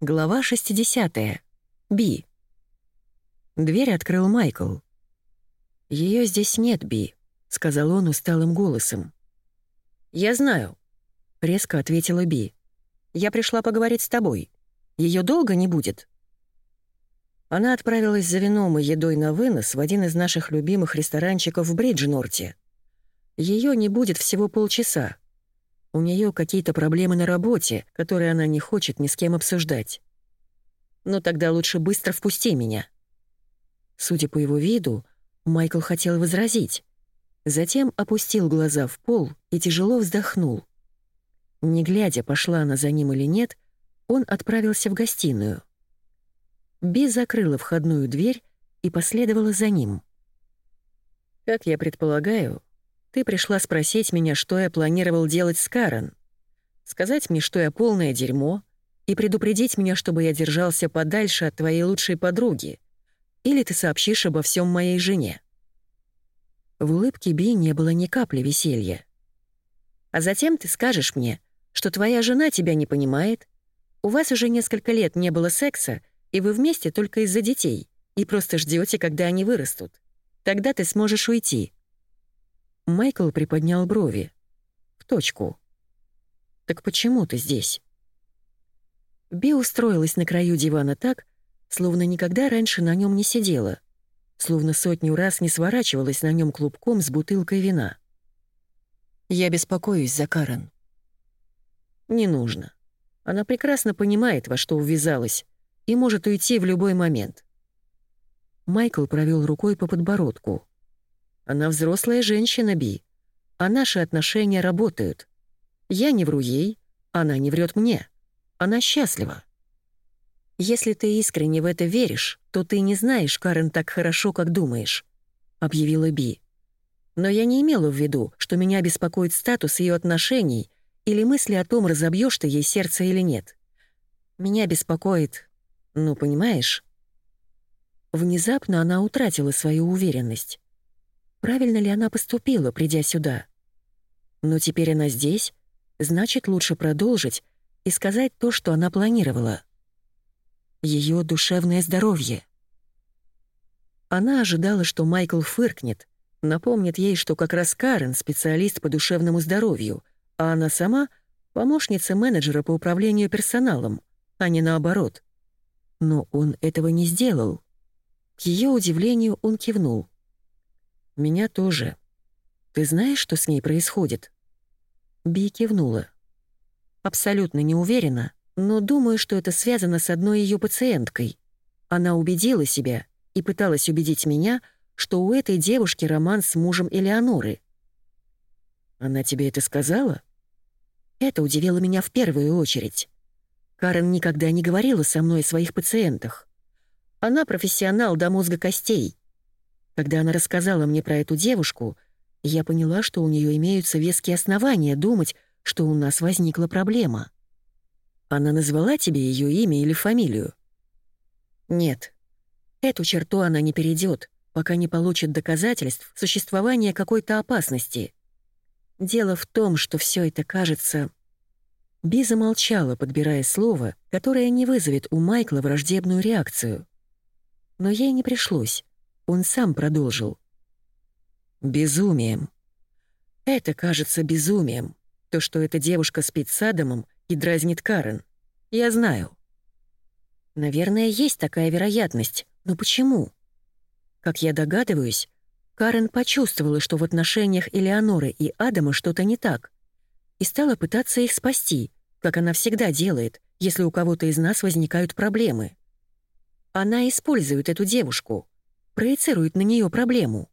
Глава 60. Би. Дверь открыл Майкл. Ее здесь нет, Би», — сказал он усталым голосом. «Я знаю», — резко ответила Би. «Я пришла поговорить с тобой. Ее долго не будет?» Она отправилась за вином и едой на вынос в один из наших любимых ресторанчиков в Бриджнорте. Ее не будет всего полчаса, у нее какие-то проблемы на работе, которые она не хочет ни с кем обсуждать. Ну тогда лучше быстро впусти меня. Судя по его виду, Майкл хотел возразить. Затем опустил глаза в пол и тяжело вздохнул. Не глядя, пошла она за ним или нет, он отправился в гостиную. Би закрыла входную дверь и последовала за ним. Как я предполагаю, ты пришла спросить меня, что я планировал делать с Карен. Сказать мне, что я полное дерьмо, и предупредить меня, чтобы я держался подальше от твоей лучшей подруги. Или ты сообщишь обо всем моей жене». В улыбке Би не было ни капли веселья. «А затем ты скажешь мне, что твоя жена тебя не понимает, у вас уже несколько лет не было секса, и вы вместе только из-за детей, и просто ждете, когда они вырастут. Тогда ты сможешь уйти. Майкл приподнял брови. В точку. «Так почему ты здесь?» Би устроилась на краю дивана так, словно никогда раньше на нем не сидела, словно сотню раз не сворачивалась на нем клубком с бутылкой вина. «Я беспокоюсь за Карен». «Не нужно. Она прекрасно понимает, во что увязалась, и может уйти в любой момент». Майкл провел рукой по подбородку. Она взрослая женщина, Би. А наши отношения работают. Я не вру ей, она не врет мне. Она счастлива. Если ты искренне в это веришь, то ты не знаешь Карен так хорошо, как думаешь», — объявила Би. «Но я не имела в виду, что меня беспокоит статус ее отношений или мысли о том, разобьешь ты ей сердце или нет. Меня беспокоит... Ну, понимаешь?» Внезапно она утратила свою уверенность. Правильно ли она поступила, придя сюда? Но теперь она здесь, значит, лучше продолжить и сказать то, что она планировала. Ее душевное здоровье. Она ожидала, что Майкл фыркнет, напомнит ей, что как раз Карен — специалист по душевному здоровью, а она сама — помощница менеджера по управлению персоналом, а не наоборот. Но он этого не сделал. К ее удивлению он кивнул. «Меня тоже. Ты знаешь, что с ней происходит?» Би кивнула. «Абсолютно не уверена, но думаю, что это связано с одной ее пациенткой. Она убедила себя и пыталась убедить меня, что у этой девушки роман с мужем Элеоноры. Она тебе это сказала? Это удивило меня в первую очередь. Карен никогда не говорила со мной о своих пациентах. Она профессионал до мозга костей. Когда она рассказала мне про эту девушку, я поняла, что у нее имеются веские основания думать, что у нас возникла проблема. Она назвала тебе ее имя или фамилию? Нет. Эту черту она не перейдет, пока не получит доказательств существования какой-то опасности. Дело в том, что все это кажется... Би замолчала, подбирая слово, которое не вызовет у Майкла враждебную реакцию. Но ей не пришлось. Он сам продолжил. «Безумием. Это кажется безумием. То, что эта девушка спит с Адамом и дразнит Карен. Я знаю». «Наверное, есть такая вероятность. Но почему?» Как я догадываюсь, Карен почувствовала, что в отношениях Элеоноры и Адама что-то не так, и стала пытаться их спасти, как она всегда делает, если у кого-то из нас возникают проблемы. Она использует эту девушку, проецирует на нее проблему.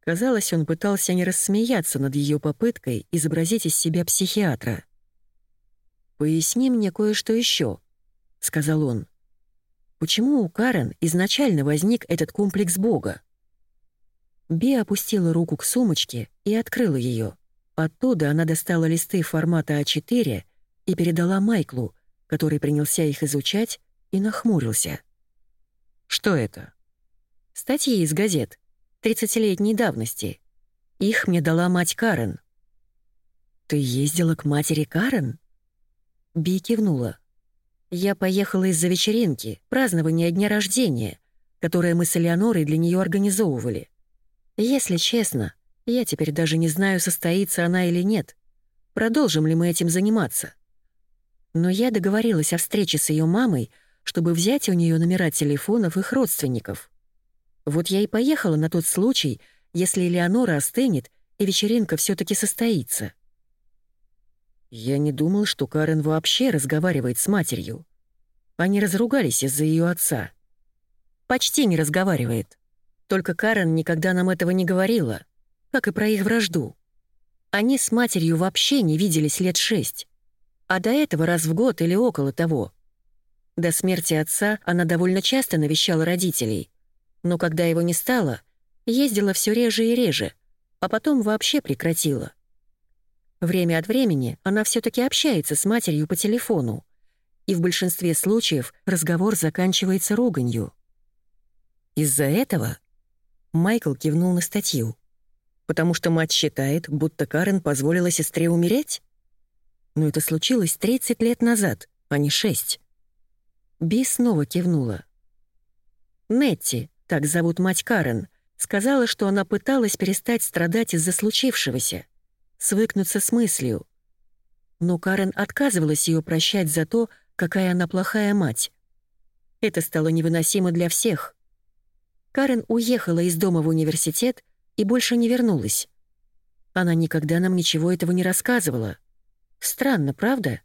Казалось, он пытался не рассмеяться над ее попыткой изобразить из себя психиатра. «Поясни мне кое-что еще, сказал он. «Почему у Карен изначально возник этот комплекс Бога?» Би опустила руку к сумочке и открыла ее. Оттуда она достала листы формата А4 и передала Майклу, который принялся их изучать и нахмурился. «Что это?» Статьи из газет. 30-летней давности. Их мне дала мать Карен. «Ты ездила к матери Карен?» Би кивнула. Я поехала из-за вечеринки, празднования дня рождения, которое мы с Элеонорой для нее организовывали. Если честно, я теперь даже не знаю, состоится она или нет. Продолжим ли мы этим заниматься? Но я договорилась о встрече с ее мамой, чтобы взять у нее номера телефонов их родственников. Вот я и поехала на тот случай, если Элеонора остынет и вечеринка все таки состоится. Я не думал, что Карен вообще разговаривает с матерью. Они разругались из-за ее отца. Почти не разговаривает. Только Карен никогда нам этого не говорила, как и про их вражду. Они с матерью вообще не виделись лет шесть, а до этого раз в год или около того. До смерти отца она довольно часто навещала родителей, но когда его не стало, ездила все реже и реже, а потом вообще прекратила. Время от времени она все таки общается с матерью по телефону, и в большинстве случаев разговор заканчивается руганью. Из-за этого Майкл кивнул на статью. Потому что мать считает, будто Карен позволила сестре умереть? Но это случилось 30 лет назад, а не 6. Би снова кивнула. Нетти, так зовут мать Карен, сказала, что она пыталась перестать страдать из-за случившегося свыкнуться с мыслью. Но Карен отказывалась ее прощать за то, какая она плохая мать. Это стало невыносимо для всех. Карен уехала из дома в университет и больше не вернулась. Она никогда нам ничего этого не рассказывала. Странно, правда?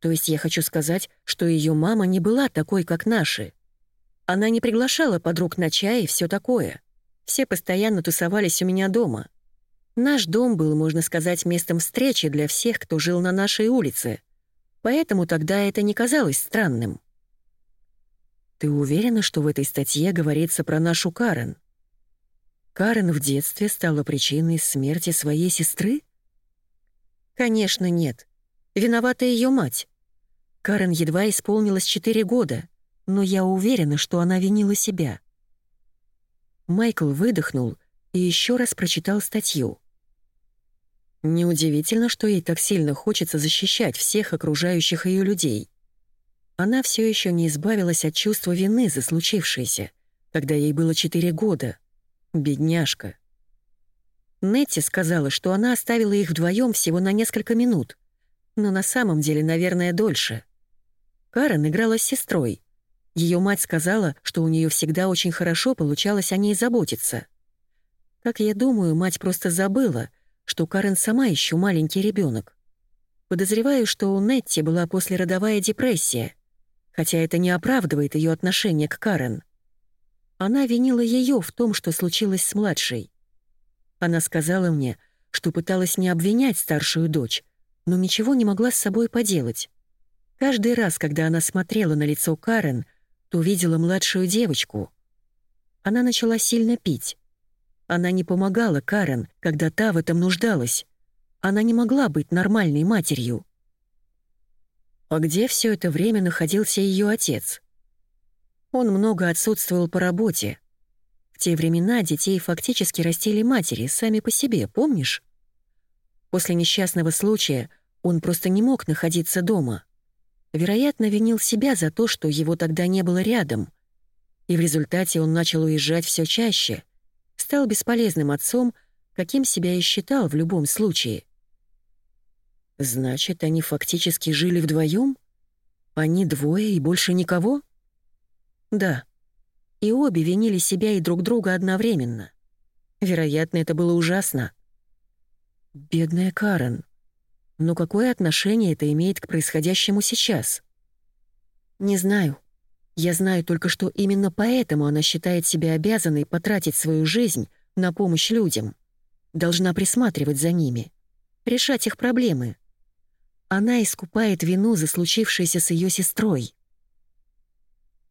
То есть я хочу сказать, что ее мама не была такой, как наши. Она не приглашала подруг на чай и все такое. Все постоянно тусовались у меня дома. Наш дом был, можно сказать, местом встречи для всех, кто жил на нашей улице. Поэтому тогда это не казалось странным. Ты уверена, что в этой статье говорится про нашу Карен? Карен в детстве стала причиной смерти своей сестры? Конечно, нет. Виновата ее мать. Карен едва исполнилось 4 года, но я уверена, что она винила себя. Майкл выдохнул и еще раз прочитал статью. Неудивительно, что ей так сильно хочется защищать всех окружающих ее людей. Она все еще не избавилась от чувства вины за случившееся, когда ей было 4 года. Бедняжка. Нетти сказала, что она оставила их вдвоем всего на несколько минут, но на самом деле, наверное, дольше. Карен играла с сестрой. Ее мать сказала, что у нее всегда очень хорошо получалось о ней заботиться. Как я думаю, мать просто забыла — что Карен сама еще маленький ребенок. Подозреваю, что у Нетти была послеродовая депрессия, хотя это не оправдывает ее отношение к Карен. Она винила ее в том, что случилось с младшей. Она сказала мне, что пыталась не обвинять старшую дочь, но ничего не могла с собой поделать. Каждый раз, когда она смотрела на лицо Карен, то видела младшую девочку. Она начала сильно пить. Она не помогала Карен, когда та в этом нуждалась. Она не могла быть нормальной матерью. А где все это время находился ее отец? Он много отсутствовал по работе. В те времена детей фактически растили матери сами по себе, помнишь? После несчастного случая он просто не мог находиться дома. Вероятно, винил себя за то, что его тогда не было рядом. И в результате он начал уезжать все чаще — стал бесполезным отцом, каким себя и считал в любом случае. Значит, они фактически жили вдвоем? Они двое и больше никого? Да. И обе винили себя и друг друга одновременно. Вероятно, это было ужасно. Бедная Карен. Но какое отношение это имеет к происходящему сейчас? Не знаю. Я знаю только, что именно поэтому она считает себя обязанной потратить свою жизнь на помощь людям. Должна присматривать за ними, решать их проблемы. Она искупает вину за случившееся с ее сестрой.